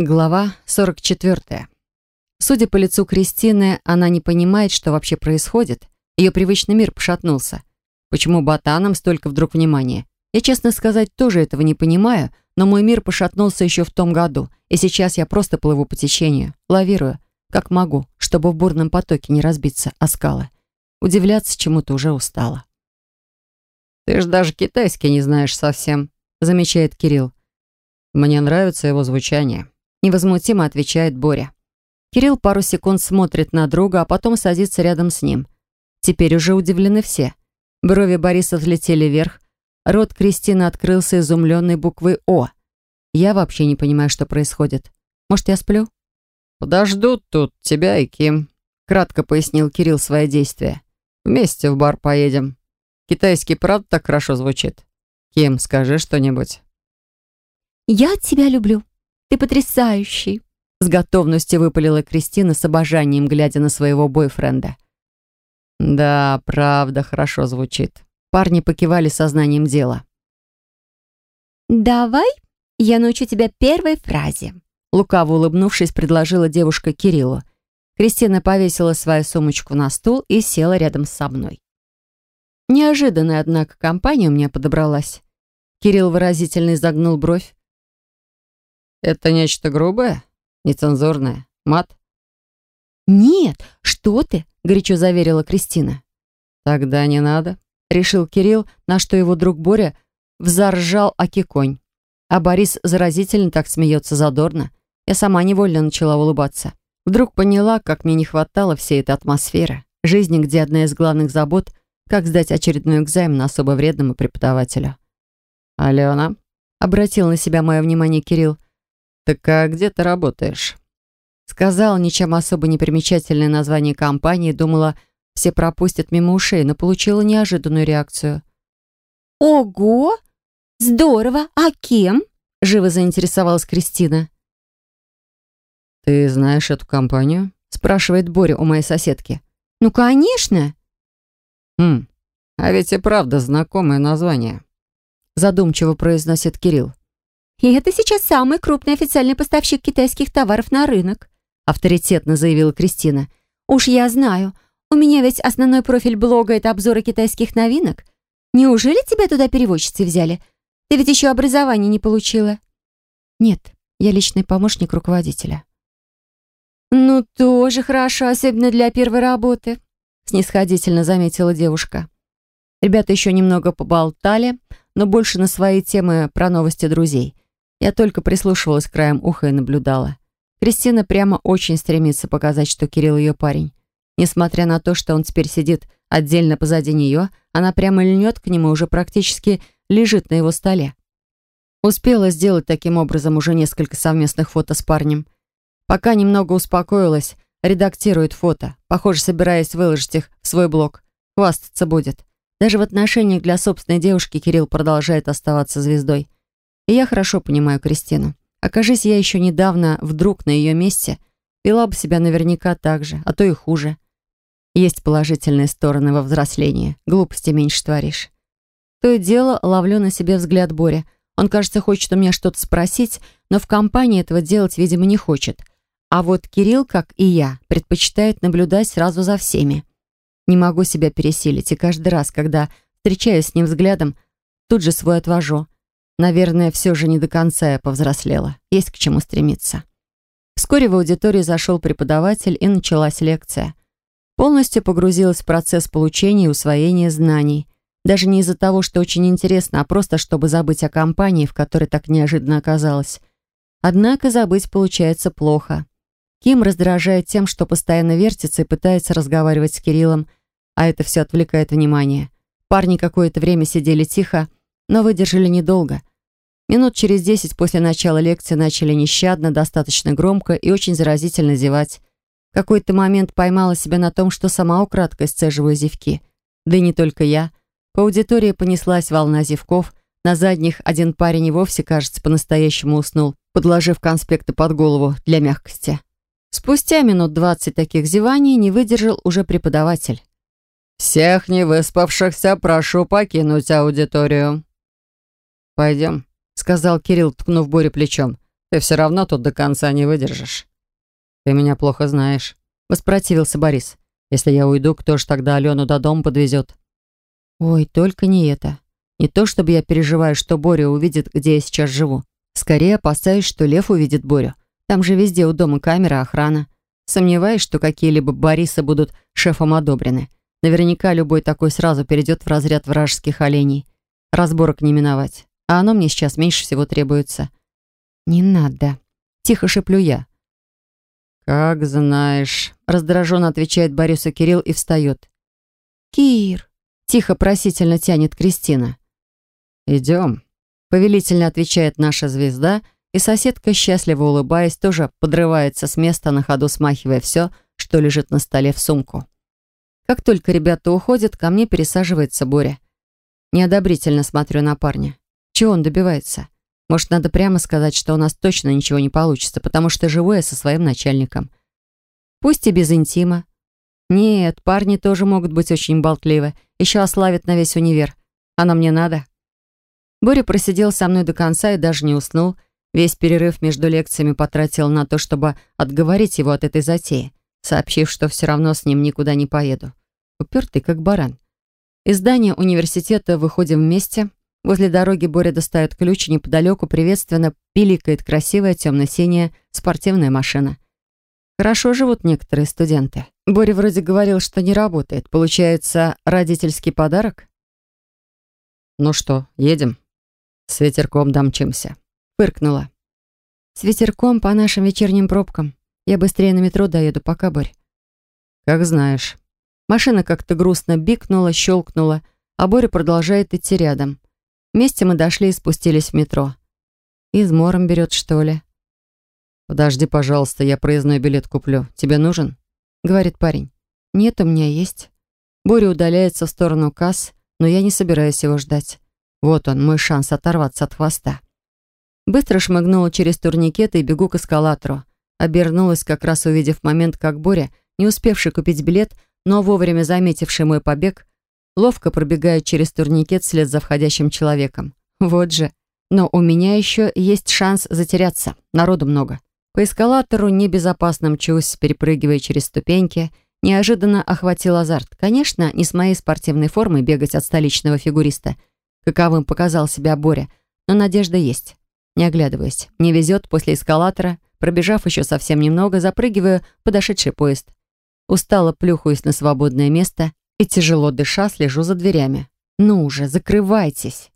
Глава 44. Судя по лицу Кристины, она не понимает, что вообще происходит. Ее привычный мир пошатнулся. Почему ботанам столько вдруг внимания? Я, честно сказать, тоже этого не понимаю, но мой мир пошатнулся еще в том году, и сейчас я просто плыву по течению, лавирую, как могу, чтобы в бурном потоке не разбиться о скалы. Удивляться чему-то уже устала. «Ты ж даже китайский не знаешь совсем», — замечает Кирилл. «Мне нравится его звучание», — невозмутимо отвечает Боря. Кирилл пару секунд смотрит на друга, а потом садится рядом с ним. Теперь уже удивлены все. Брови Бориса взлетели вверх, рот Кристины открылся изумленной буквой «О». Я вообще не понимаю, что происходит. Может, я сплю? «Подождут тут тебя и Ким», — кратко пояснил Кирилл свои действия. «Вместе в бар поедем. Китайский правда так хорошо звучит. Ким, скажи что-нибудь». «Я тебя люблю. Ты потрясающий», с готовностью выпалила Кристина с обожанием, глядя на своего бойфренда. «Да, правда, хорошо звучит». Парни покивали сознанием дела. «Давай я научу тебя первой фразе», лукаво улыбнувшись, предложила девушка Кириллу. Кристина повесила свою сумочку на стул и села рядом со мной. Неожиданная, однако, компания у меня подобралась. Кирилл выразительно изогнул бровь. «Это нечто грубое?» Нецензурное? Мат?» «Нет, что ты?» — горячо заверила Кристина. «Тогда не надо», — решил Кирилл, на что его друг Боря взоржал окиконь. А Борис заразительно так смеется задорно. Я сама невольно начала улыбаться. Вдруг поняла, как мне не хватало всей этой атмосферы. Жизни, где одна из главных забот — как сдать очередной экзамен особо вредному преподавателю. «Алена?» — обратил на себя мое внимание Кирилл. «Так а где ты работаешь?» Сказал ничем особо не примечательное название компании, думала, все пропустят мимо ушей, но получила неожиданную реакцию. «Ого! Здорово! А кем?» — живо заинтересовалась Кристина. «Ты знаешь эту компанию?» — спрашивает Боря у моей соседки. «Ну, конечно!» «Хм, а ведь и правда знакомое название», — задумчиво произносит Кирилл. И это сейчас самый крупный официальный поставщик китайских товаров на рынок», авторитетно заявила Кристина. «Уж я знаю. У меня ведь основной профиль блога — это обзоры китайских новинок. Неужели тебя туда переводчицей взяли? Ты ведь еще образование не получила». «Нет, я личный помощник руководителя». «Ну, тоже хорошо, особенно для первой работы», снисходительно заметила девушка. Ребята еще немного поболтали, но больше на свои темы про новости друзей. Я только прислушивалась краем уха и наблюдала. Кристина прямо очень стремится показать, что Кирилл ее парень. Несмотря на то, что он теперь сидит отдельно позади нее, она прямо льнет к нему уже практически лежит на его столе. Успела сделать таким образом уже несколько совместных фото с парнем. Пока немного успокоилась, редактирует фото, похоже, собираясь выложить их в свой блог. Хвастаться будет. Даже в отношениях для собственной девушки Кирилл продолжает оставаться звездой. И я хорошо понимаю Кристину. Окажись я еще недавно вдруг на ее месте, вела бы себя наверняка так же, а то и хуже. Есть положительные стороны во взрослении. Глупости меньше творишь. То и дело ловлю на себе взгляд Боря. Он, кажется, хочет у меня что-то спросить, но в компании этого делать, видимо, не хочет. А вот Кирилл, как и я, предпочитает наблюдать сразу за всеми. Не могу себя пересилить, и каждый раз, когда встречаюсь с ним взглядом, тут же свой отвожу. Наверное, все же не до конца я повзрослела. Есть к чему стремиться. Вскоре в аудиторию зашел преподаватель, и началась лекция. Полностью погрузилась в процесс получения и усвоения знаний. Даже не из-за того, что очень интересно, а просто чтобы забыть о компании, в которой так неожиданно оказалась. Однако забыть получается плохо. Ким раздражает тем, что постоянно вертится и пытается разговаривать с Кириллом, а это все отвлекает внимание. Парни какое-то время сидели тихо, но выдержали недолго. Минут через десять после начала лекции начали нещадно, достаточно громко и очень заразительно зевать. В какой-то момент поймала себя на том, что сама украдкой сцеживаю зевки. Да и не только я. По аудитории понеслась волна зевков. На задних один парень и вовсе, кажется, по-настоящему уснул, подложив конспекты под голову для мягкости. Спустя минут двадцать таких зеваний не выдержал уже преподаватель. «Всех невыспавшихся прошу покинуть аудиторию». «Пойдем», — сказал Кирилл, ткнув Боре плечом. Ты все равно тут до конца не выдержишь. Ты меня плохо знаешь, воспротивился Борис. Если я уйду, кто ж тогда Алену до дома подвезет? Ой, только не это. Не то, чтобы я переживаю, что Боря увидит, где я сейчас живу. Скорее опасаюсь, что Лев увидит Борю. Там же везде у дома камера, охрана. Сомневаюсь, что какие-либо Борисы будут шефом одобрены. Наверняка любой такой сразу перейдет в разряд вражеских оленей. Разборок не миновать. А оно мне сейчас меньше всего требуется. «Не надо», — тихо шеплю я. «Как знаешь», — раздраженно отвечает Борису Кирилл и встает. «Кир», — тихо просительно тянет Кристина. «Идем», — повелительно отвечает наша звезда, и соседка, счастливо улыбаясь, тоже подрывается с места, на ходу смахивая все, что лежит на столе в сумку. Как только ребята уходят, ко мне пересаживается Боря. Неодобрительно смотрю на парня. Чего он добивается? Может, надо прямо сказать, что у нас точно ничего не получится, потому что живу я со своим начальником. Пусть и без интима. Нет, парни тоже могут быть очень болтливы. Еще ославят на весь универ. А нам не надо. Боря просидел со мной до конца и даже не уснул. Весь перерыв между лекциями потратил на то, чтобы отговорить его от этой затеи, сообщив, что все равно с ним никуда не поеду. Упертый, как баран. Из здания университета выходим вместе — Возле дороги Боря достает ключ, и неподалеку приветственно пиликает красивая темно-синяя спортивная машина. Хорошо живут некоторые студенты. Боря вроде говорил, что не работает. Получается, родительский подарок? «Ну что, едем?» «С ветерком домчимся», — фыркнула. «С ветерком по нашим вечерним пробкам. Я быстрее на метро доеду, пока, Борь». «Как знаешь». Машина как-то грустно бикнула, щелкнула, а Боря продолжает идти рядом. Вместе мы дошли и спустились в метро. Измором берет, что ли? «Подожди, пожалуйста, я проездной билет куплю. Тебе нужен?» Говорит парень. «Нет, у меня есть». Боря удаляется в сторону касс, но я не собираюсь его ждать. Вот он, мой шанс оторваться от хвоста. Быстро шмыгнула через турникеты и бегу к эскалатору. Обернулась, как раз увидев момент, как Боря, не успевший купить билет, но вовремя заметивший мой побег, ловко пробегает через турникет вслед за входящим человеком. Вот же. Но у меня еще есть шанс затеряться. Народу много. По эскалатору небезопасно мчусь, перепрыгивая через ступеньки. Неожиданно охватил азарт. Конечно, не с моей спортивной формой бегать от столичного фигуриста, каковым показал себя Боря, но надежда есть. Не оглядываясь, не везет после эскалатора, пробежав еще совсем немного, запрыгиваю в подошедший поезд. Устало плюхаюсь на свободное место и, тяжело дыша, слежу за дверями. «Ну уже, закрывайтесь!»